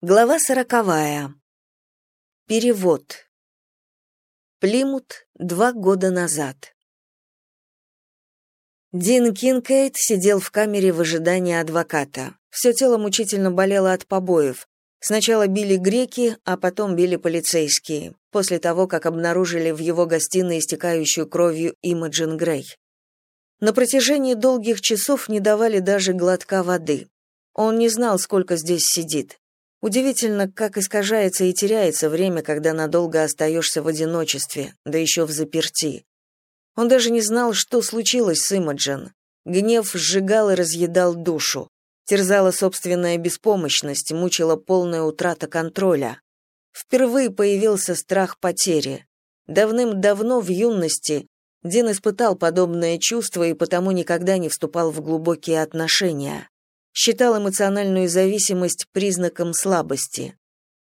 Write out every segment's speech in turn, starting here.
Глава сороковая. Перевод. Плимут два года назад. Дин Кинкейт сидел в камере в ожидании адвоката. Все тело мучительно болело от побоев. Сначала били греки, а потом били полицейские, после того, как обнаружили в его гостиной истекающую кровью Имаджин Грей. На протяжении долгих часов не давали даже глотка воды. Он не знал, сколько здесь сидит. Удивительно, как искажается и теряется время, когда надолго остаешься в одиночестве, да еще в заперти. Он даже не знал, что случилось с Имаджин. Гнев сжигал и разъедал душу. Терзала собственная беспомощность, мучила полная утрата контроля. Впервые появился страх потери. Давным-давно в юности Дин испытал подобное чувство и потому никогда не вступал в глубокие отношения считал эмоциональную зависимость признаком слабости.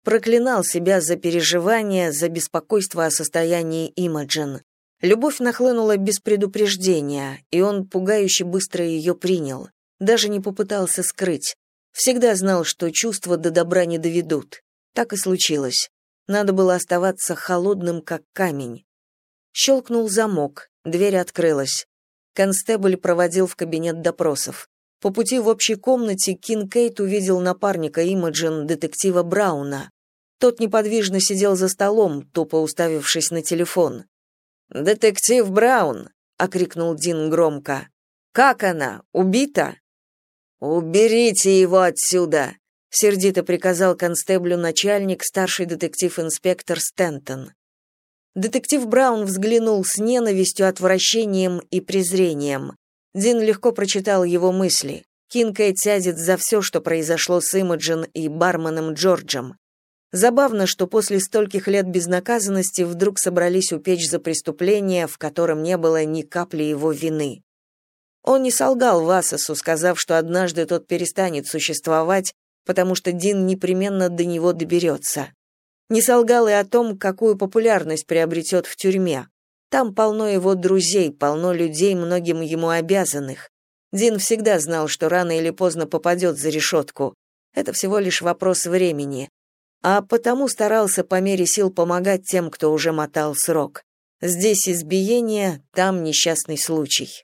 Проклинал себя за переживания, за беспокойство о состоянии Имаджин. Любовь нахлынула без предупреждения, и он пугающе быстро ее принял. Даже не попытался скрыть. Всегда знал, что чувства до добра не доведут. Так и случилось. Надо было оставаться холодным, как камень. Щелкнул замок, дверь открылась. Констебль проводил в кабинет допросов. По пути в общей комнате Кинкейт увидел напарника Имаджин, детектива Брауна. Тот неподвижно сидел за столом, тупо уставившись на телефон. «Детектив Браун!» — окрикнул Дин громко. «Как она? Убита?» «Уберите его отсюда!» — сердито приказал констеблю начальник, старший детектив-инспектор Стентон. Детектив Браун взглянул с ненавистью, отвращением и презрением. Дин легко прочитал его мысли. Кинкейт сядет за все, что произошло с Имаджин и барменом Джорджем. Забавно, что после стольких лет безнаказанности вдруг собрались упечь за преступление, в котором не было ни капли его вины. Он не солгал Васосу, сказав, что однажды тот перестанет существовать, потому что Дин непременно до него доберется. Не солгал и о том, какую популярность приобретет в тюрьме. Там полно его друзей, полно людей, многим ему обязанных. Дин всегда знал, что рано или поздно попадет за решетку. Это всего лишь вопрос времени. А потому старался по мере сил помогать тем, кто уже мотал срок. Здесь избиение, там несчастный случай.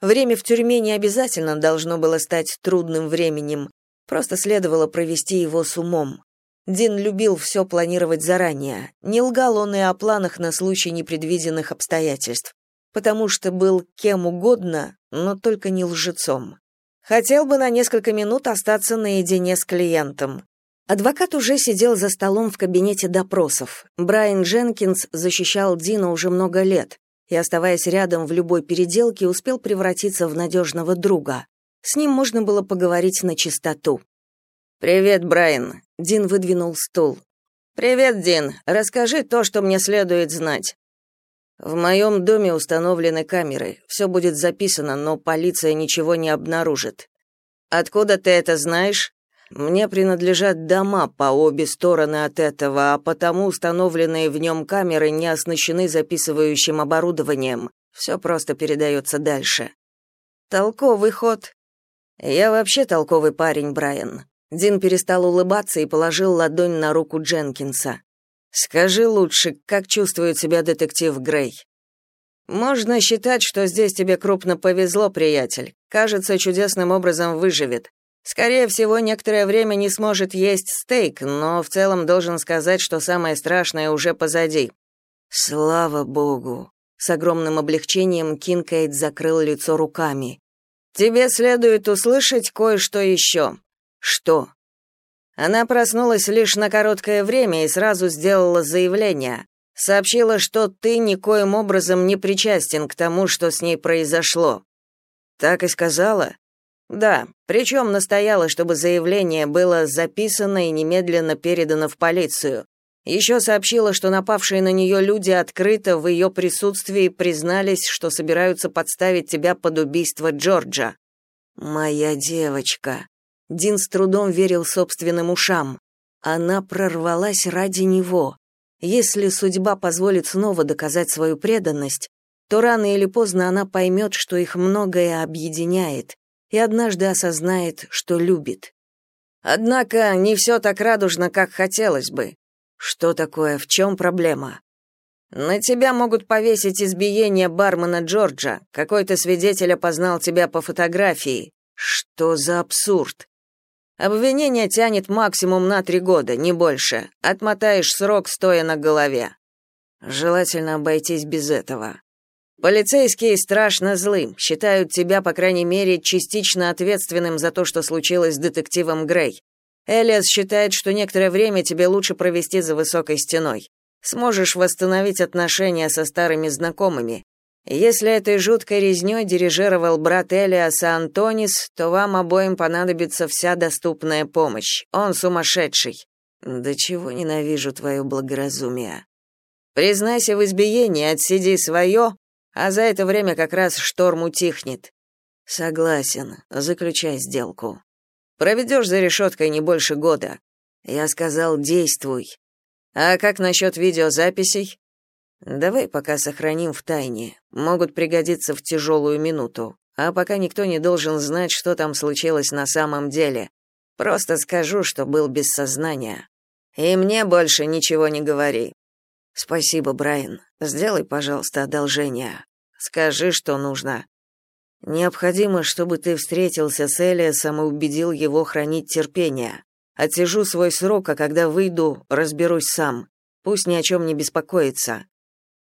Время в тюрьме не обязательно должно было стать трудным временем, просто следовало провести его с умом. Дин любил все планировать заранее. Не лгал он и о планах на случай непредвиденных обстоятельств, потому что был кем угодно, но только не лжецом. Хотел бы на несколько минут остаться наедине с клиентом. Адвокат уже сидел за столом в кабинете допросов. Брайан Дженкинс защищал Дина уже много лет и, оставаясь рядом в любой переделке, успел превратиться в надежного друга. С ним можно было поговорить на чистоту. «Привет, Брайан», — Дин выдвинул стул. «Привет, Дин. Расскажи то, что мне следует знать». «В моем доме установлены камеры. Все будет записано, но полиция ничего не обнаружит». «Откуда ты это знаешь?» «Мне принадлежат дома по обе стороны от этого, а потому установленные в нем камеры не оснащены записывающим оборудованием. Все просто передается дальше». «Толковый ход». «Я вообще толковый парень, Брайан. Дин перестал улыбаться и положил ладонь на руку Дженкинса. «Скажи лучше, как чувствует себя детектив Грей?» «Можно считать, что здесь тебе крупно повезло, приятель. Кажется, чудесным образом выживет. Скорее всего, некоторое время не сможет есть стейк, но в целом должен сказать, что самое страшное уже позади». «Слава богу!» С огромным облегчением Кинкейд закрыл лицо руками. «Тебе следует услышать кое-что еще. Что? Она проснулась лишь на короткое время и сразу сделала заявление. Сообщила, что ты никоим образом не причастен к тому, что с ней произошло. Так и сказала? Да, причем настояла, чтобы заявление было записано и немедленно передано в полицию. Еще сообщила, что напавшие на нее люди открыто в ее присутствии признались, что собираются подставить тебя под убийство Джорджа. «Моя девочка», Дин с трудом верил собственным ушам. Она прорвалась ради него. Если судьба позволит снова доказать свою преданность, то рано или поздно она поймет, что их многое объединяет, и однажды осознает, что любит. Однако не все так радужно, как хотелось бы. Что такое, в чем проблема? На тебя могут повесить избиение бармена Джорджа. Какой-то свидетель опознал тебя по фотографии. Что за абсурд? Обвинение тянет максимум на три года, не больше. Отмотаешь срок, стоя на голове. Желательно обойтись без этого. Полицейские страшно злы, считают тебя, по крайней мере, частично ответственным за то, что случилось с детективом Грей. Элиас считает, что некоторое время тебе лучше провести за высокой стеной. Сможешь восстановить отношения со старыми знакомыми. Если этой жуткой резнёй дирижировал брат Элиаса Антонис, то вам обоим понадобится вся доступная помощь. Он сумасшедший. Да чего ненавижу твое благоразумие. Признайся в избиении, отсиди свое, а за это время как раз шторм утихнет. Согласен, заключай сделку. Проведешь за решеткой не больше года. Я сказал, действуй. А как насчет видеозаписей? Давай пока сохраним в тайне. Могут пригодиться в тяжелую минуту. А пока никто не должен знать, что там случилось на самом деле. Просто скажу, что был без сознания. И мне больше ничего не говори. Спасибо, Брайан. Сделай, пожалуйста, одолжение. Скажи, что нужно. Необходимо, чтобы ты встретился с Элиасом и убедил его хранить терпение. Отсижу свой срок, а когда выйду, разберусь сам. Пусть ни о чем не беспокоится.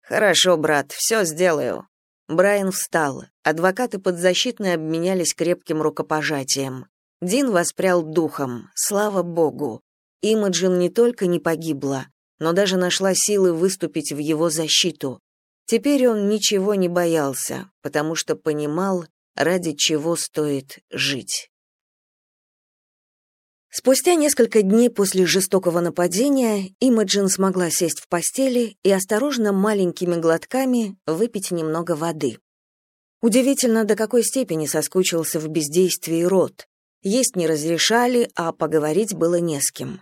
Хорошо, брат, все сделаю. Брайан встал. Адвокаты подзащитные обменялись крепким рукопожатием. Дин воспрял духом. Слава богу. Имаджин не только не погибла, но даже нашла силы выступить в его защиту. Теперь он ничего не боялся, потому что понимал, ради чего стоит жить. Спустя несколько дней после жестокого нападения Имаджин смогла сесть в постели и осторожно маленькими глотками выпить немного воды. Удивительно, до какой степени соскучился в бездействии рот. Есть не разрешали, а поговорить было не с кем.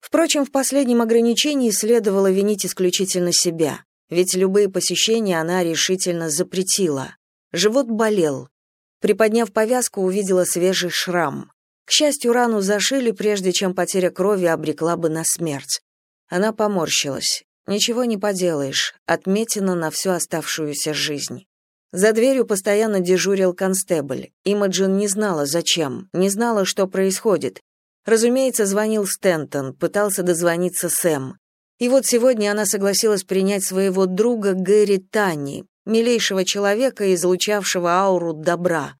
Впрочем, в последнем ограничении следовало винить исключительно себя ведь любые посещения она решительно запретила. Живот болел. Приподняв повязку, увидела свежий шрам. К счастью, рану зашили, прежде чем потеря крови обрекла бы на смерть. Она поморщилась. Ничего не поделаешь, отметина на всю оставшуюся жизнь. За дверью постоянно дежурил констебль. Имаджин не знала, зачем, не знала, что происходит. Разумеется, звонил Стентон, пытался дозвониться Сэм. И вот сегодня она согласилась принять своего друга Гэри Танни, милейшего человека, излучавшего ауру добра.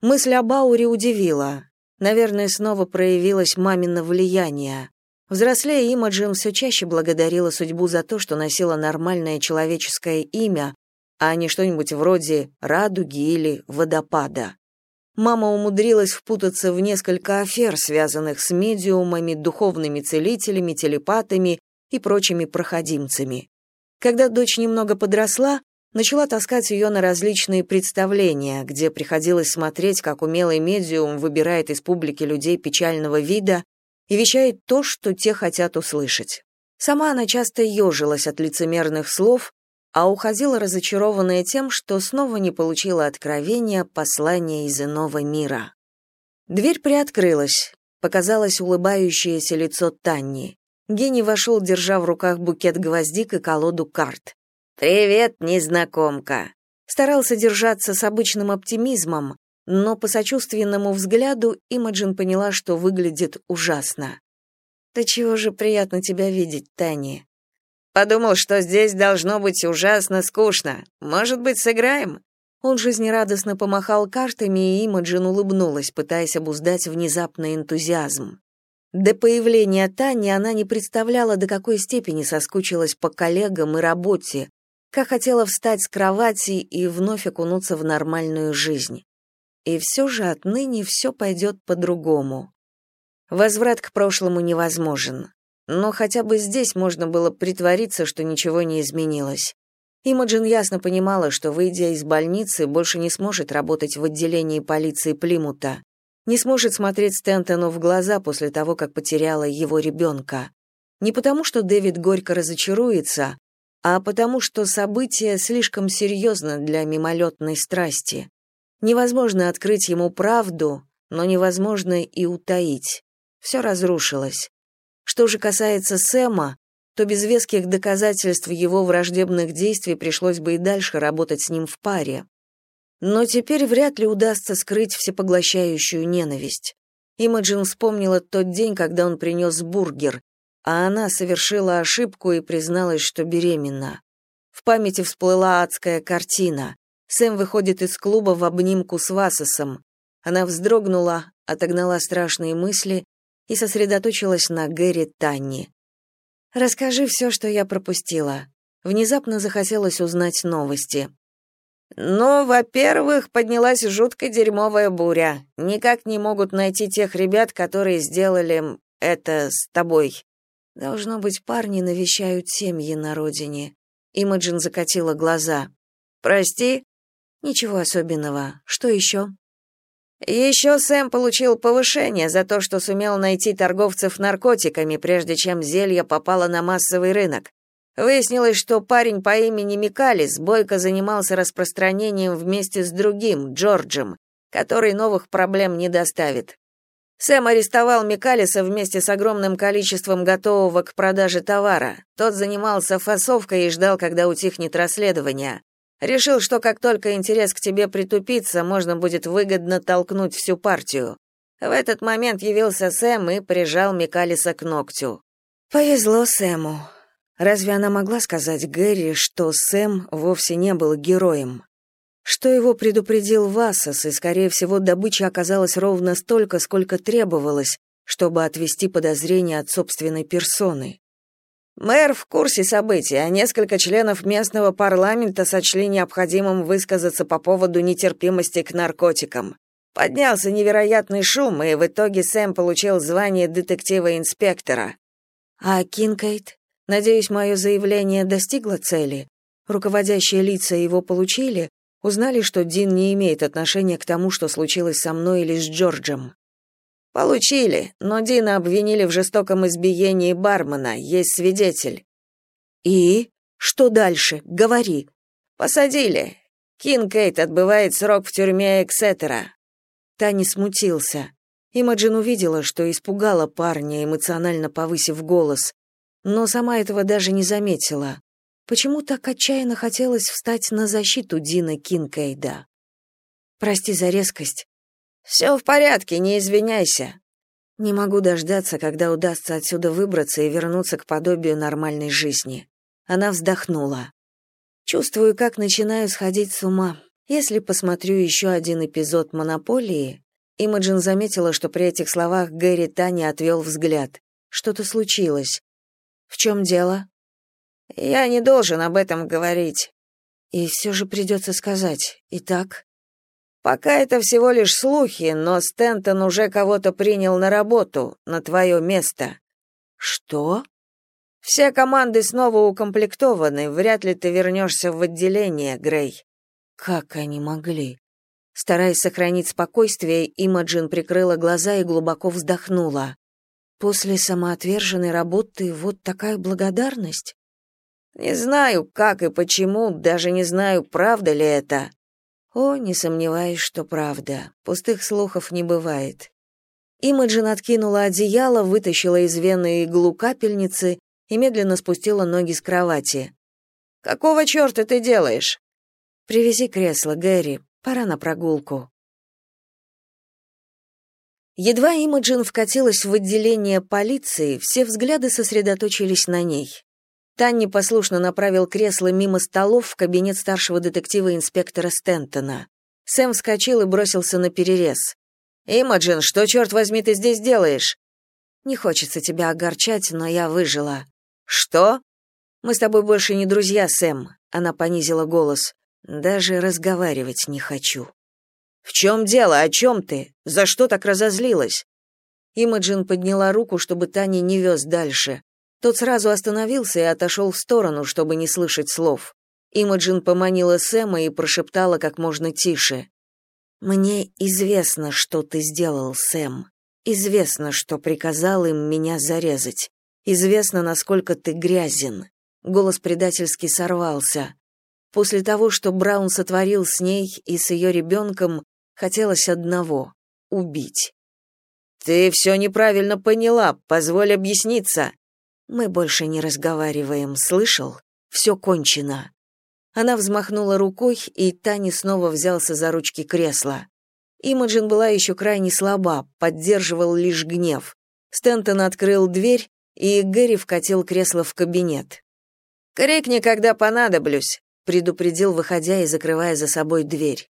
Мысль об ауре удивила. Наверное, снова проявилось мамино влияние. Взрослея Имаджин все чаще благодарила судьбу за то, что носила нормальное человеческое имя, а не что-нибудь вроде радуги или водопада. Мама умудрилась впутаться в несколько афер, связанных с медиумами, духовными целителями, телепатами и прочими проходимцами. Когда дочь немного подросла, начала таскать ее на различные представления, где приходилось смотреть, как умелый медиум выбирает из публики людей печального вида и вещает то, что те хотят услышать. Сама она часто ежилась от лицемерных слов, а уходила разочарованная тем, что снова не получила откровения послания из иного мира. Дверь приоткрылась, показалось улыбающееся лицо Танни. Гений вошел, держа в руках букет гвоздик и колоду карт. «Привет, незнакомка!» Старался держаться с обычным оптимизмом, но по сочувственному взгляду Имаджин поняла, что выглядит ужасно. «Да чего же приятно тебя видеть, Тани?» «Подумал, что здесь должно быть ужасно скучно. Может быть, сыграем?» Он жизнерадостно помахал картами, и Имаджин улыбнулась, пытаясь обуздать внезапный энтузиазм. До появления Тани она не представляла, до какой степени соскучилась по коллегам и работе, как хотела встать с кровати и вновь окунуться в нормальную жизнь. И все же отныне все пойдет по-другому. Возврат к прошлому невозможен. Но хотя бы здесь можно было притвориться, что ничего не изменилось. Имаджин ясно понимала, что, выйдя из больницы, больше не сможет работать в отделении полиции Плимута не сможет смотреть Стентону в глаза после того, как потеряла его ребенка. Не потому, что Дэвид горько разочаруется, а потому, что событие слишком серьезно для мимолетной страсти. Невозможно открыть ему правду, но невозможно и утаить. все разрушилось. Что же касается Сэма, то без веских доказательств его враждебных действий пришлось бы и дальше работать с ним в паре. Но теперь вряд ли удастся скрыть всепоглощающую ненависть. Имаджин вспомнила тот день, когда он принес бургер, а она совершила ошибку и призналась, что беременна. В памяти всплыла адская картина. Сэм выходит из клуба в обнимку с Васосом. Она вздрогнула, отогнала страшные мысли и сосредоточилась на Гэри Танни. «Расскажи все, что я пропустила». Внезапно захотелось узнать новости. «Ну, во-первых, поднялась жутко дерьмовая буря. Никак не могут найти тех ребят, которые сделали это с тобой». Должно быть, парни навещают семьи на родине. Имаджин закатила глаза. «Прости?» «Ничего особенного. Что еще?» Еще Сэм получил повышение за то, что сумел найти торговцев наркотиками, прежде чем зелье попало на массовый рынок. Выяснилось, что парень по имени Микалис бойко занимался распространением вместе с другим, Джорджем, который новых проблем не доставит. Сэм арестовал Микалиса вместе с огромным количеством готового к продаже товара. Тот занимался фасовкой и ждал, когда утихнет расследование. Решил, что как только интерес к тебе притупится, можно будет выгодно толкнуть всю партию. В этот момент явился Сэм и прижал Микалиса к ногтю. Повезло Сэму. Разве она могла сказать Гэри, что Сэм вовсе не был героем? Что его предупредил Васос, и, скорее всего, добыча оказалась ровно столько, сколько требовалось, чтобы отвести подозрения от собственной персоны. Мэр в курсе событий, а несколько членов местного парламента сочли необходимым высказаться по поводу нетерпимости к наркотикам. Поднялся невероятный шум, и в итоге Сэм получил звание детектива-инспектора. А Кинкейт? Надеюсь, мое заявление достигло цели. Руководящие лица его получили, узнали, что Дин не имеет отношения к тому, что случилось со мной или с Джорджем. Получили, но Дина обвинили в жестоком избиении бармена, есть свидетель. И что дальше? Говори. Посадили. Кинкейт отбывает срок в тюрьме Эксетера. Тани смутился. Имаджин увидела, что испугала парня, эмоционально повысив голос, но сама этого даже не заметила. Почему так отчаянно хотелось встать на защиту Дина Кинкейда? Прости за резкость, «Все в порядке, не извиняйся. Не могу дождаться, когда удастся отсюда выбраться и вернуться к подобию нормальной жизни. Она вздохнула. Чувствую, как начинаю сходить с ума. Если посмотрю еще один эпизод Монополии, Имаджин заметила, что при этих словах Гэри Тани отвел взгляд. Что-то случилось. В чем дело? Я не должен об этом говорить. И все же придется сказать. Итак, Пока это всего лишь слухи, но Стентон уже кого-то принял на работу, на твое место. Что? Все команды снова укомплектованы, вряд ли ты вернешься в отделение, Грей. Как они могли? Стараясь сохранить спокойствие, Имаджин прикрыла глаза и глубоко вздохнула. После самоотверженной работы вот такая благодарность? Не знаю, как и почему, даже не знаю, правда ли это. О, не сомневаюсь, что правда. Пустых слухов не бывает. Имаджин откинула одеяло, вытащила из вены иглу капельницы и медленно спустила ноги с кровати. «Какого черта ты делаешь?» «Привези кресло, Гэри. Пора на прогулку». Едва Имаджин вкатилась в отделение полиции, все взгляды сосредоточились на ней. Танни послушно направил кресло мимо столов в кабинет старшего детектива-инспектора Стентона. Сэм вскочил и бросился на перерез. «Имаджин, что, черт возьми, ты здесь делаешь?» «Не хочется тебя огорчать, но я выжила». «Что?» «Мы с тобой больше не друзья, Сэм», — она понизила голос. «Даже разговаривать не хочу». «В чем дело? О чем ты? За что так разозлилась?» Имаджин подняла руку, чтобы Таня не вез дальше. Тот сразу остановился и отошел в сторону, чтобы не слышать слов. Имаджин поманила Сэма и прошептала как можно тише. «Мне известно, что ты сделал, Сэм. Известно, что приказал им меня зарезать. Известно, насколько ты грязен». Голос предательски сорвался. После того, что Браун сотворил с ней и с ее ребенком, хотелось одного — убить. Ты все неправильно поняла, позволь объясниться. Мы больше не разговариваем, слышал? Все кончено. Она взмахнула рукой, и Тани снова взялся за ручки кресла. Имаджин была еще крайне слаба, поддерживал лишь гнев. Стентон открыл дверь, и Гэри вкатил кресло в кабинет. «Крикни, когда понадоблюсь», — предупредил, выходя и закрывая за собой дверь.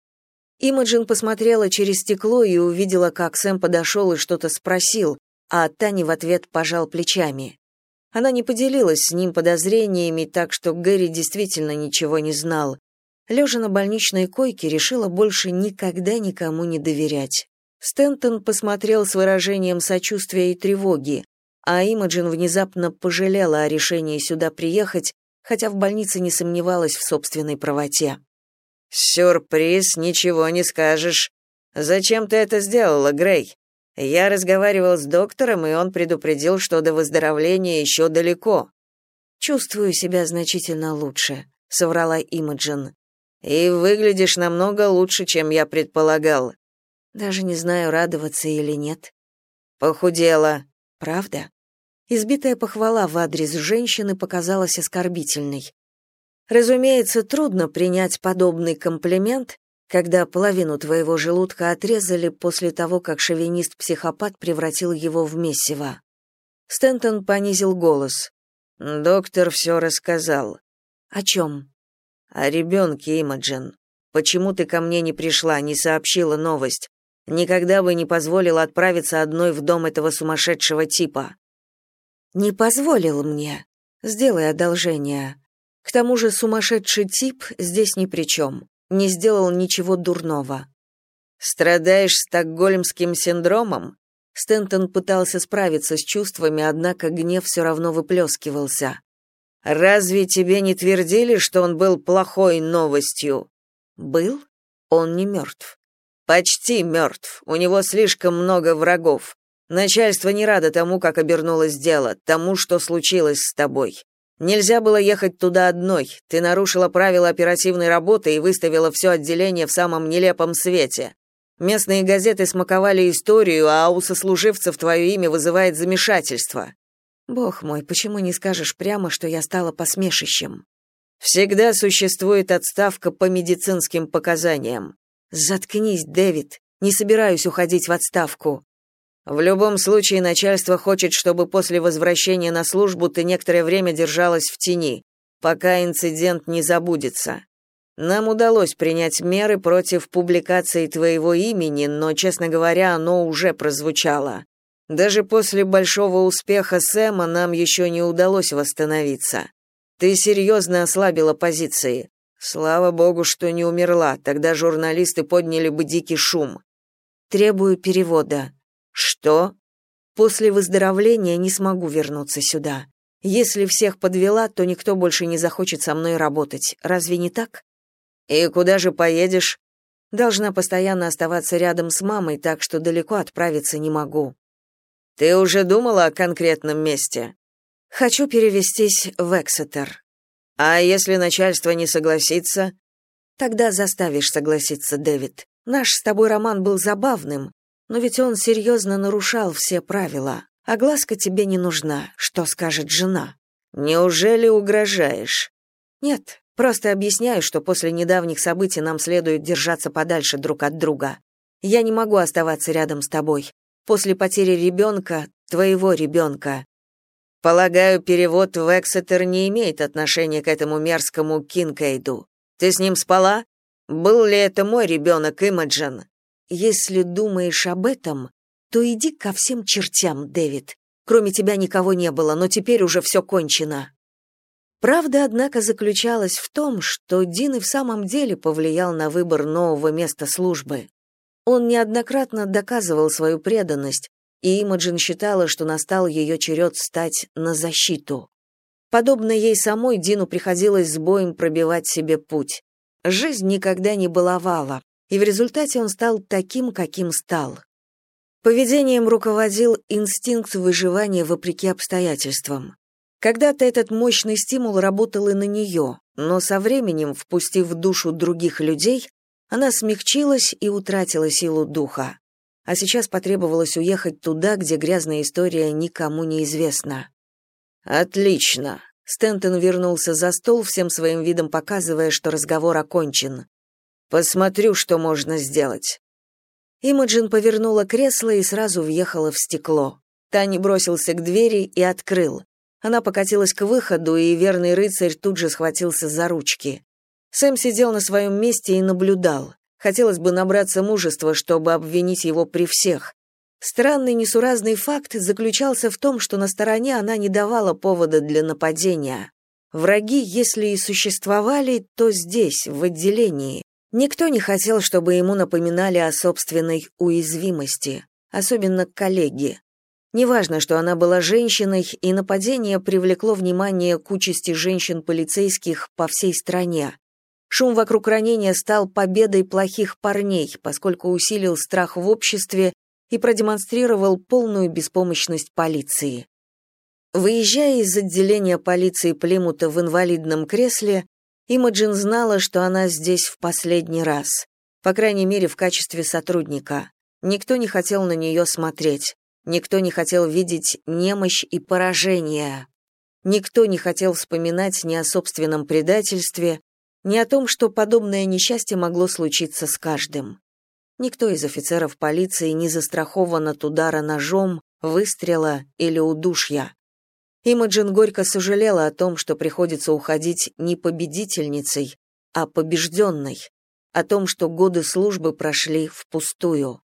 Имаджин посмотрела через стекло и увидела, как Сэм подошел и что-то спросил, а Тани в ответ пожал плечами. Она не поделилась с ним подозрениями, так что Гэри действительно ничего не знал. Лежа на больничной койке, решила больше никогда никому не доверять. Стентон посмотрел с выражением сочувствия и тревоги, а Имаджин внезапно пожалела о решении сюда приехать, хотя в больнице не сомневалась в собственной правоте. «Сюрприз, ничего не скажешь. Зачем ты это сделала, Грей? Я разговаривал с доктором, и он предупредил, что до выздоровления еще далеко». «Чувствую себя значительно лучше», — соврала Имаджин. «И выглядишь намного лучше, чем я предполагал». «Даже не знаю, радоваться или нет». «Похудела». «Правда?» Избитая похвала в адрес женщины показалась оскорбительной. Разумеется, трудно принять подобный комплимент, когда половину твоего желудка отрезали после того, как шовинист-психопат превратил его в месиво. Стентон понизил голос. Доктор все рассказал. О чем?» О ребенке, Имаджин. Почему ты ко мне не пришла, не сообщила новость? Никогда бы не позволила отправиться одной в дом этого сумасшедшего типа. Не позволил мне. Сделай одолжение. К тому же сумасшедший тип здесь ни при чем, не сделал ничего дурного. Страдаешь стокгольмским синдромом? Стентон пытался справиться с чувствами, однако гнев все равно выплескивался. Разве тебе не твердили, что он был плохой новостью? Был? Он не мертв. Почти мертв. У него слишком много врагов. Начальство не радо тому, как обернулось дело, тому, что случилось с тобой. Нельзя было ехать туда одной. Ты нарушила правила оперативной работы и выставила все отделение в самом нелепом свете. Местные газеты смаковали историю, а у сослуживцев твое имя вызывает замешательство. Бог мой, почему не скажешь прямо, что я стала посмешищем? Всегда существует отставка по медицинским показаниям. Заткнись, Дэвид. Не собираюсь уходить в отставку. В любом случае начальство хочет, чтобы после возвращения на службу ты некоторое время держалась в тени, пока инцидент не забудется. Нам удалось принять меры против публикации твоего имени, но, честно говоря, оно уже прозвучало. Даже после большого успеха Сэма нам еще не удалось восстановиться. Ты серьезно ослабила позиции. Слава богу, что не умерла, тогда журналисты подняли бы дикий шум. Требую перевода. Что? После выздоровления не смогу вернуться сюда. Если всех подвела, то никто больше не захочет со мной работать. Разве не так? И куда же поедешь? Должна постоянно оставаться рядом с мамой, так что далеко отправиться не могу. Ты уже думала о конкретном месте? Хочу перевестись в Эксетер. А если начальство не согласится? Тогда заставишь согласиться, Дэвид. Наш с тобой роман был забавным, но ведь он серьезно нарушал все правила. А глазка тебе не нужна, что скажет жена. Неужели угрожаешь? Нет, просто объясняю, что после недавних событий нам следует держаться подальше друг от друга. Я не могу оставаться рядом с тобой. После потери ребенка, твоего ребенка. Полагаю, перевод в Эксетер не имеет отношения к этому мерзкому Кинкейду. Ты с ним спала? Был ли это мой ребенок, Имаджин? Если думаешь об этом, то иди ко всем чертям, Дэвид. Кроме тебя никого не было, но теперь уже все кончено. Правда, однако, заключалась в том, что Дин и в самом деле повлиял на выбор нового места службы. Он неоднократно доказывал свою преданность, и Имаджин считала, что настал ее черед стать на защиту. Подобно ей самой, Дину приходилось с боем пробивать себе путь. Жизнь никогда не баловала, и в результате он стал таким, каким стал. Поведением руководил инстинкт выживания вопреки обстоятельствам. Когда-то этот мощный стимул работал и на нее, но со временем, впустив в душу других людей, она смягчилась и утратила силу духа. а сейчас потребовалось уехать туда, где грязная история никому не известна. «Отлично!» Стентон вернулся за стол, всем своим видом показывая, что разговор окончен. «Посмотрю, что можно сделать». Имаджин повернула кресло и сразу въехала в стекло. Тани бросился к двери и открыл. Она покатилась к выходу, и верный рыцарь тут же схватился за ручки. Сэм сидел на своем месте и наблюдал. Хотелось бы набраться мужества, чтобы обвинить его при всех. Странный несуразный факт заключался в том, что на стороне она не давала повода для нападения. Враги, если и существовали, то здесь, в отделении. Никто не хотел, чтобы ему напоминали о собственной уязвимости, особенно коллеги. Неважно, что она была женщиной, и нападение привлекло внимание к участи женщин-полицейских по всей стране. Шум вокруг ранения стал победой плохих парней, поскольку усилил страх в обществе и продемонстрировал полную беспомощность полиции. Выезжая из отделения полиции Плимута в инвалидном кресле, Имаджин знала, что она здесь в последний раз, по крайней мере, в качестве сотрудника. Никто не хотел на нее смотреть. Никто не хотел видеть немощь и поражение. Никто не хотел вспоминать ни о собственном предательстве, ни о том, что подобное несчастье могло случиться с каждым. Никто из офицеров полиции не застрахован от удара ножом, выстрела или удушья. Имаджин горько сожалела о том, что приходится уходить не победительницей, а побежденной, о том, что годы службы прошли впустую.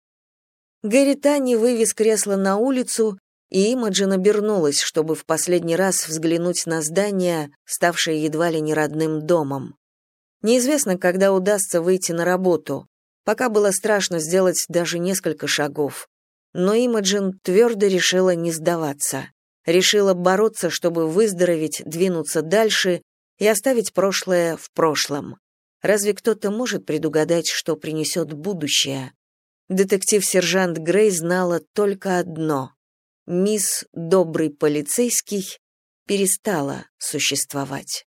Гэри Тани вывез кресло на улицу, и Имаджин обернулась, чтобы в последний раз взглянуть на здание, ставшее едва ли не родным домом. Неизвестно, когда удастся выйти на работу. Пока было страшно сделать даже несколько шагов. Но Имаджин твердо решила не сдаваться. Решила бороться, чтобы выздороветь, двинуться дальше и оставить прошлое в прошлом. Разве кто-то может предугадать, что принесет будущее? детектив-сержант Грей знала только одно. Мисс Добрый полицейский перестала существовать.